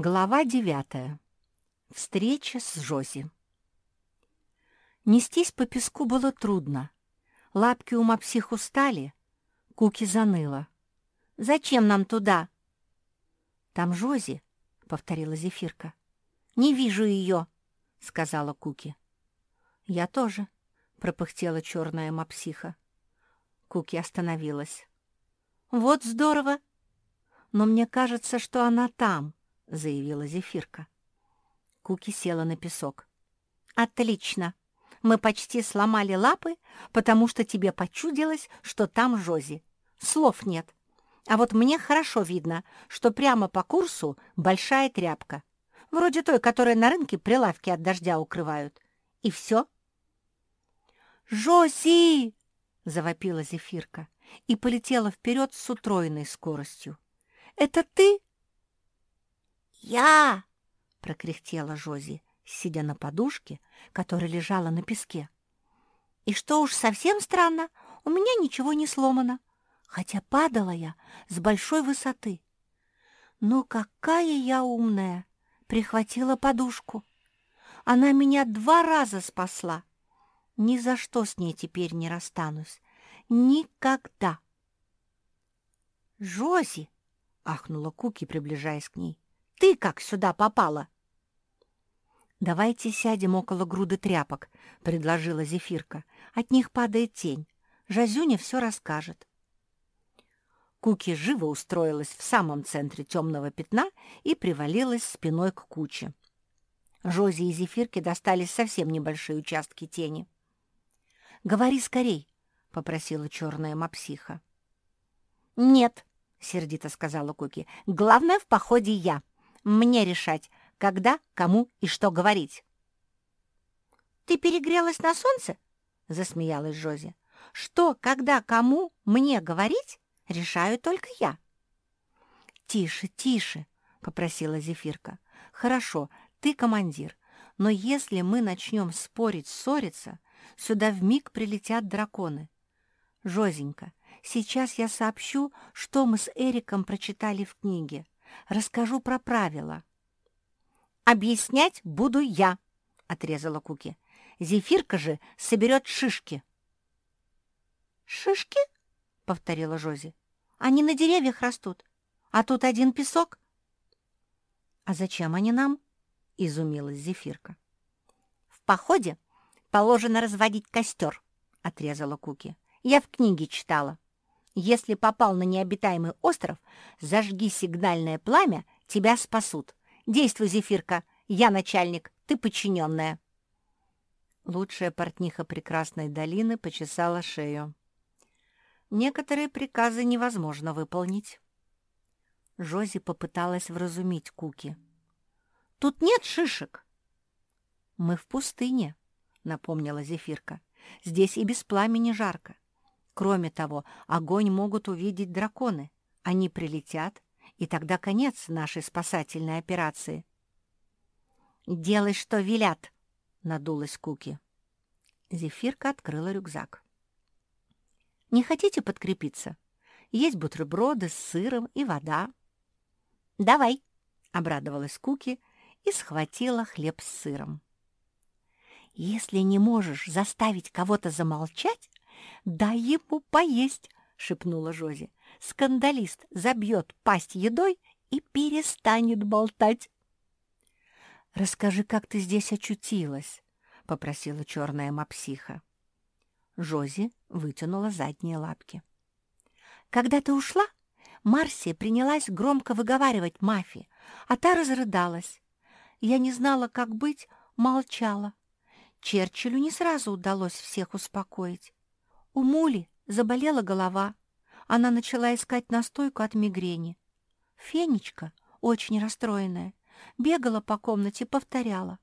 Глава девятая. Встреча с Жози. Нестись по песку было трудно. Лапки у мопсих устали, Куки заныла. «Зачем нам туда?» «Там Жози», — повторила Зефирка. «Не вижу ее», — сказала Куки. «Я тоже», — пропыхтела черная мопсиха. Куки остановилась. «Вот здорово! Но мне кажется, что она там», — заявила Зефирка. Куки села на песок. «Отлично! Мы почти сломали лапы, потому что тебе почудилось, что там Жози. Слов нет. А вот мне хорошо видно, что прямо по курсу большая тряпка, вроде той, которая на рынке прилавки от дождя укрывают. И все». «Жози!» — завопила Зефирка и полетела вперед с утроенной скоростью. «Это ты?» «Я!» — прокряхтела Жози, сидя на подушке, которая лежала на песке. «И что уж совсем странно, у меня ничего не сломано, хотя падала я с большой высоты. Но какая я умная! Прихватила подушку. Она меня два раза спасла. Ни за что с ней теперь не расстанусь. Никогда!» «Жози!» — ахнула Куки, приближаясь к ней. Ты как сюда попала?» «Давайте сядем около груды тряпок», — предложила Зефирка. «От них падает тень. Жазюня все расскажет». Куки живо устроилась в самом центре темного пятна и привалилась спиной к куче. Жози и Зефирке достались совсем небольшие участки тени. «Говори скорей», — попросила черная мапсиха. «Нет», — сердито сказала Куки, — «главное в походе я. Мне решать, когда, кому и что говорить. «Ты перегрелась на солнце?» — засмеялась Жози. «Что, когда, кому, мне говорить, решаю только я». «Тише, тише!» — попросила Зефирка. «Хорошо, ты командир, но если мы начнем спорить, ссориться, сюда вмиг прилетят драконы. Жозенька, сейчас я сообщу, что мы с Эриком прочитали в книге. Расскажу про правила». «Объяснять буду я», — отрезала Куки. «Зефирка же соберет шишки». «Шишки?» — повторила Жози. «Они на деревьях растут, а тут один песок». «А зачем они нам?» — изумилась Зефирка. «В походе положено разводить костер», — отрезала Куки. «Я в книге читала». Если попал на необитаемый остров, зажги сигнальное пламя, тебя спасут. Действуй, Зефирка, я начальник, ты подчиненная. Лучшая портниха прекрасной долины почесала шею. Некоторые приказы невозможно выполнить. Жози попыталась вразумить Куки. «Тут нет шишек!» «Мы в пустыне», — напомнила Зефирка. «Здесь и без пламени жарко. Кроме того, огонь могут увидеть драконы. Они прилетят, и тогда конец нашей спасательной операции. «Делай, что велят!» — надулась Куки. Зефирка открыла рюкзак. «Не хотите подкрепиться? Есть бутерброды с сыром и вода». «Давай!» — обрадовалась Куки и схватила хлеб с сыром. «Если не можешь заставить кого-то замолчать, «Дай ему поесть!» — шепнула Жози. «Скандалист забьет пасть едой и перестанет болтать!» «Расскажи, как ты здесь очутилась?» — попросила черная мапсиха. Жози вытянула задние лапки. «Когда ты ушла, Марсия принялась громко выговаривать Мафи, а та разрыдалась. Я не знала, как быть, молчала. Черчиллю не сразу удалось всех успокоить. У Мули заболела голова. Она начала искать настойку от мигрени. Фенечка, очень расстроенная, бегала по комнате, повторяла.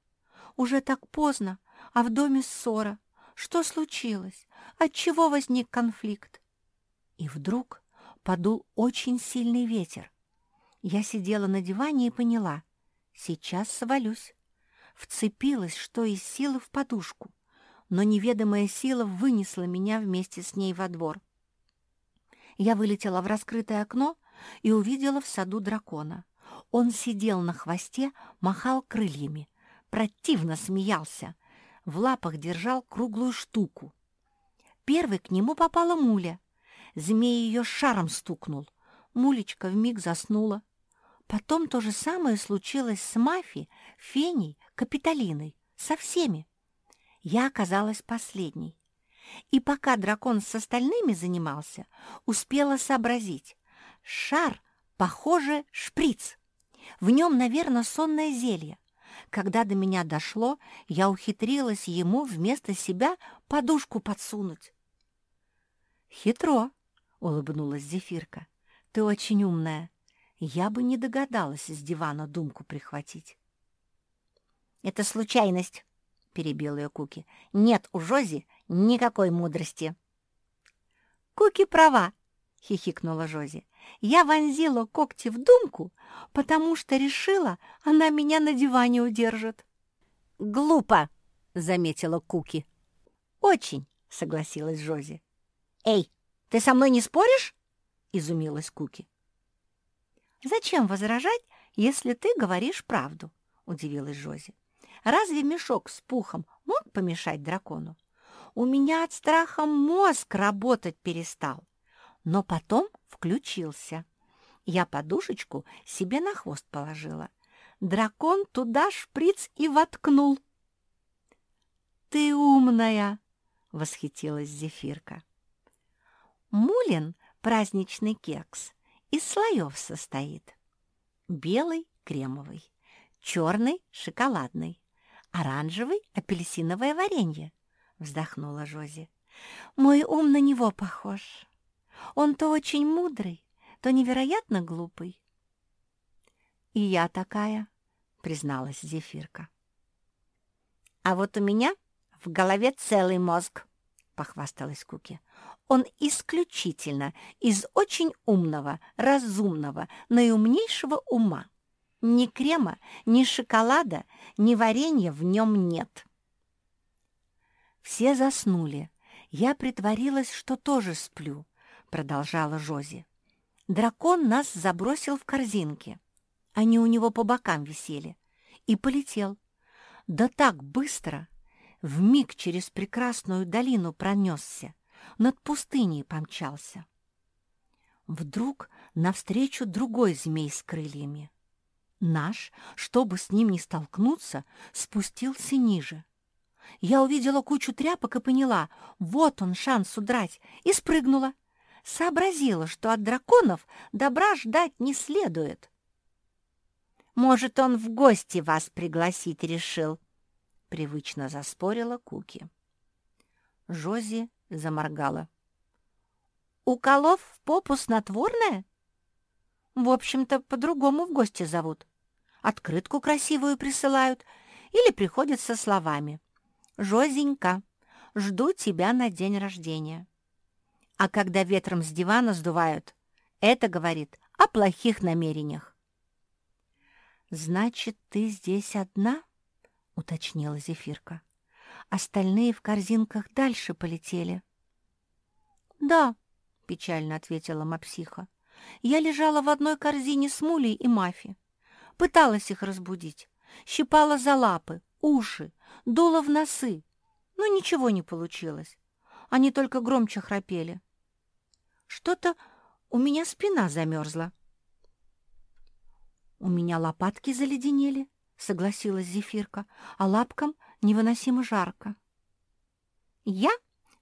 «Уже так поздно, а в доме ссора. Что случилось? Отчего возник конфликт?» И вдруг подул очень сильный ветер. Я сидела на диване и поняла. Сейчас свалюсь. Вцепилась, что из силы, в подушку но неведомая сила вынесла меня вместе с ней во двор. Я вылетела в раскрытое окно и увидела в саду дракона. Он сидел на хвосте, махал крыльями, противно смеялся, в лапах держал круглую штуку. Первый к нему попала муля. Змей ее шаром стукнул. Мулечка вмиг заснула. Потом то же самое случилось с Мафи, Феней, Капитолиной, со всеми. Я оказалась последней. И пока дракон с остальными занимался, успела сообразить. Шар, похоже, шприц. В нем, наверное, сонное зелье. Когда до меня дошло, я ухитрилась ему вместо себя подушку подсунуть. «Хитро», — улыбнулась Зефирка. «Ты очень умная. Я бы не догадалась с дивана думку прихватить». «Это случайность», — перебил ее Куки. «Нет у Жози никакой мудрости». «Куки права», — хихикнула Жози. «Я вонзила когти в думку, потому что решила, она меня на диване удержит». «Глупо», — заметила Куки. «Очень», — согласилась Жози. «Эй, ты со мной не споришь?» — изумилась Куки. «Зачем возражать, если ты говоришь правду?» — удивилась Жози. «Разве мешок с пухом мог помешать дракону? У меня от страха мозг работать перестал, но потом включился. Я подушечку себе на хвост положила. Дракон туда шприц и воткнул». «Ты умная!» — восхитилась Зефирка. Мулин праздничный кекс из слоев состоит. Белый – кремовый, черный – шоколадный, оранжевый – апельсиновое варенье, вздохнула Жози. Мой ум на него похож. Он то очень мудрый, то невероятно глупый. И я такая, призналась Зефирка. А вот у меня в голове целый мозг, похвасталась Куки. Он исключительно из очень умного, разумного, наиумнейшего ума. Ни крема, ни шоколада, ни варенья в нем нет. Все заснули. Я притворилась, что тоже сплю, продолжала Жози. Дракон нас забросил в корзинки. Они у него по бокам висели. И полетел. Да так быстро! В миг через прекрасную долину пронесся над пустыней помчался. Вдруг навстречу другой змей с крыльями. Наш, чтобы с ним не столкнуться, спустился ниже. Я увидела кучу тряпок и поняла, вот он шанс удрать, и спрыгнула. Сообразила, что от драконов добра ждать не следует. «Может, он в гости вас пригласить решил?» — привычно заспорила Куки. Жози заморгала. «Уколов в попу снотворное? В общем-то, по-другому в гости зовут. Открытку красивую присылают или приходят со словами. «Жозенька, жду тебя на день рождения». А когда ветром с дивана сдувают, это говорит о плохих намерениях. «Значит, ты здесь одна?» — уточнила Зефирка. Остальные в корзинках дальше полетели. «Да», — печально ответила Мапсиха. «Я лежала в одной корзине с Мулей и Мафи. Пыталась их разбудить, щипала за лапы, уши, дула в носы, но ничего не получилось. Они только громче храпели. Что-то у меня спина замерзла». «У меня лопатки заледенели», — согласилась Зефирка, «а лапкам невыносимо жарко». «Я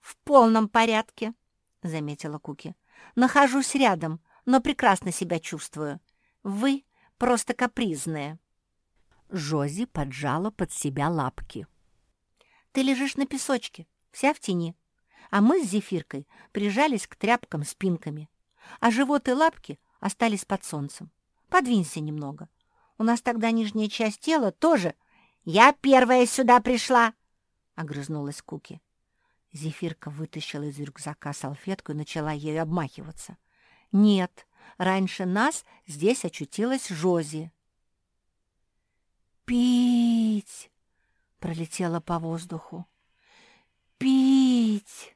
в полном порядке», — заметила Куки. «Нахожусь рядом, но прекрасно себя чувствую. Вы просто капризные». Жози поджала под себя лапки. «Ты лежишь на песочке, вся в тени, а мы с Зефиркой прижались к тряпкам спинками, а живот и лапки остались под солнцем. Подвинься немного. У нас тогда нижняя часть тела тоже «Я первая сюда пришла!» — огрызнулась Куки. Зефирка вытащила из рюкзака салфетку и начала ею обмахиваться. «Нет, раньше нас здесь очутилась Жози». «Пить!» — пролетела по воздуху. «Пить!»